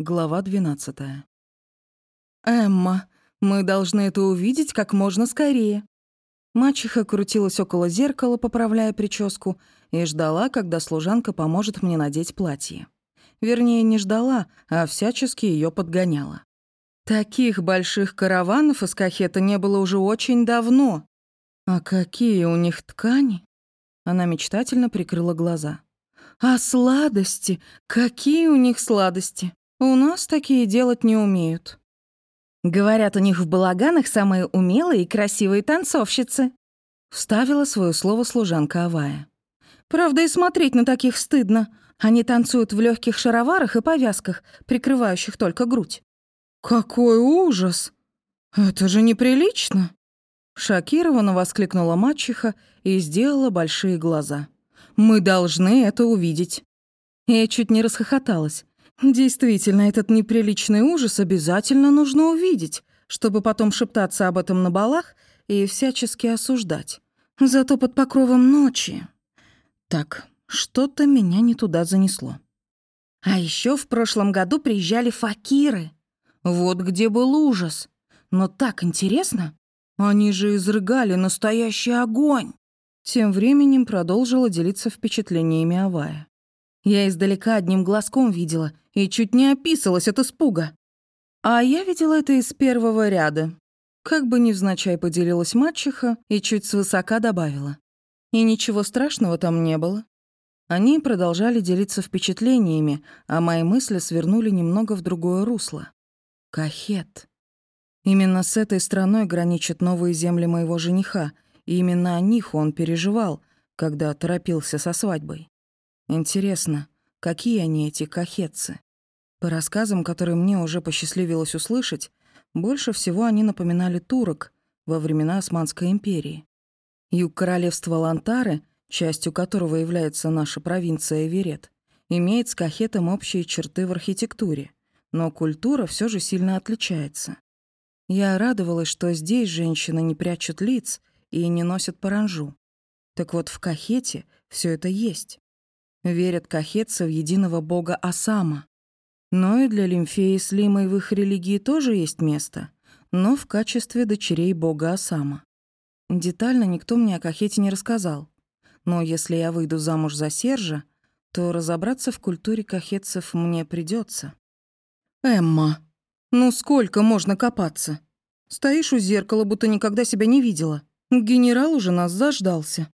Глава 12. «Эмма, мы должны это увидеть как можно скорее». Мачеха крутилась около зеркала, поправляя прическу, и ждала, когда служанка поможет мне надеть платье. Вернее, не ждала, а всячески ее подгоняла. Таких больших караванов из кахета не было уже очень давно. А какие у них ткани? Она мечтательно прикрыла глаза. А сладости? Какие у них сладости? У нас такие делать не умеют. Говорят, у них в балаганах самые умелые и красивые танцовщицы. Вставила свое слово служанка Авая. Правда, и смотреть на таких стыдно. Они танцуют в легких шароварах и повязках, прикрывающих только грудь. Какой ужас! Это же неприлично! Шокированно воскликнула мачеха и сделала большие глаза. «Мы должны это увидеть». Я чуть не расхохоталась. Действительно, этот неприличный ужас обязательно нужно увидеть, чтобы потом шептаться об этом на балах и всячески осуждать. Зато под покровом ночи... Так, что-то меня не туда занесло. А еще в прошлом году приезжали факиры. Вот где был ужас. Но так интересно. Они же изрыгали настоящий огонь. Тем временем продолжила делиться впечатлениями Авая. Я издалека одним глазком видела и чуть не описалась от испуга. А я видела это из первого ряда. Как бы невзначай поделилась мачеха и чуть свысока добавила. И ничего страшного там не было. Они продолжали делиться впечатлениями, а мои мысли свернули немного в другое русло. Кахет. Именно с этой страной граничат новые земли моего жениха, и именно о них он переживал, когда торопился со свадьбой. Интересно, какие они, эти кахетцы? По рассказам, которые мне уже посчастливилось услышать, больше всего они напоминали турок во времена Османской империи. Юг королевства Лантары, частью которого является наша провинция Эверет, имеет с кахетом общие черты в архитектуре, но культура все же сильно отличается. Я радовалась, что здесь женщины не прячут лиц и не носят паранжу. Так вот, в кахете все это есть. Верят кахетцы в единого бога Асама. Но и для Лимфеи с в их религии тоже есть место, но в качестве дочерей бога Асама. Детально никто мне о кахете не рассказал. Но если я выйду замуж за Сержа, то разобраться в культуре кахетцев мне придется. «Эмма, ну сколько можно копаться? Стоишь у зеркала, будто никогда себя не видела. Генерал уже нас заждался».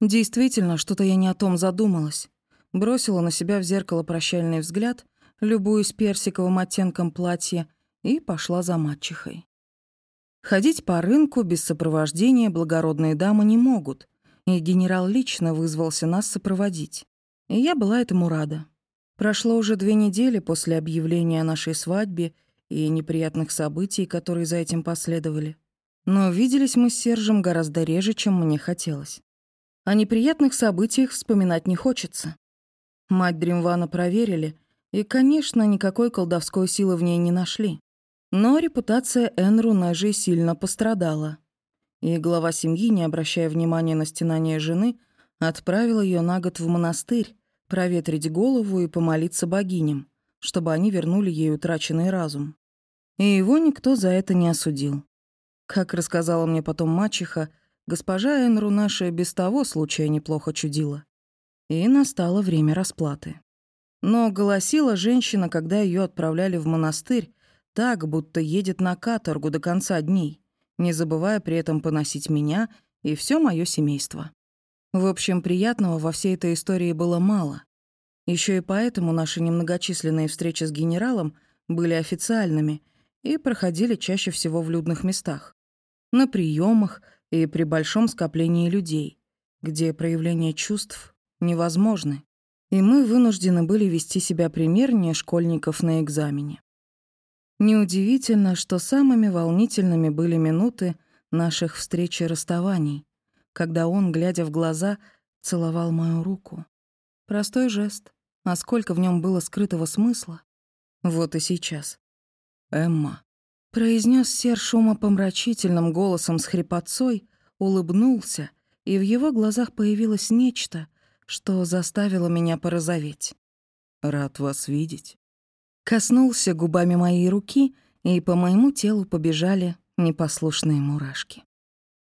Действительно, что-то я не о том задумалась бросила на себя в зеркало прощальный взгляд, любуясь персиковым оттенком платья, и пошла за мачехой. Ходить по рынку без сопровождения благородные дамы не могут, и генерал лично вызвался нас сопроводить. И я была этому рада. Прошло уже две недели после объявления о нашей свадьбе и неприятных событий, которые за этим последовали. Но виделись мы с Сержем гораздо реже, чем мне хотелось. О неприятных событиях вспоминать не хочется. Мать Дримвана проверили, и, конечно, никакой колдовской силы в ней не нашли. Но репутация Энру Нежи сильно пострадала. И глава семьи, не обращая внимания на стенание жены, отправил ее на год в монастырь, проветрить голову и помолиться богиням, чтобы они вернули ей утраченный разум. И его никто за это не осудил. Как рассказала мне потом мачеха, госпожа Энру наша без того случая неплохо чудила. И настало время расплаты. Но голосила женщина, когда ее отправляли в монастырь, так, будто едет на каторгу до конца дней, не забывая при этом поносить меня и все мое семейство. В общем, приятного во всей этой истории было мало. Еще и поэтому наши немногочисленные встречи с генералом были официальными и проходили чаще всего в людных местах. На приемах и при большом скоплении людей, где проявление чувств невозможны, и мы вынуждены были вести себя примернее школьников на экзамене. Неудивительно, что самыми волнительными были минуты наших встреч и расставаний, когда он, глядя в глаза, целовал мою руку. Простой жест, а сколько в нем было скрытого смысла. Вот и сейчас. «Эмма», — произнес Серж умопомрачительным голосом с хрипотцой, улыбнулся, и в его глазах появилось нечто — что заставило меня порозоветь. «Рад вас видеть». Коснулся губами моей руки, и по моему телу побежали непослушные мурашки.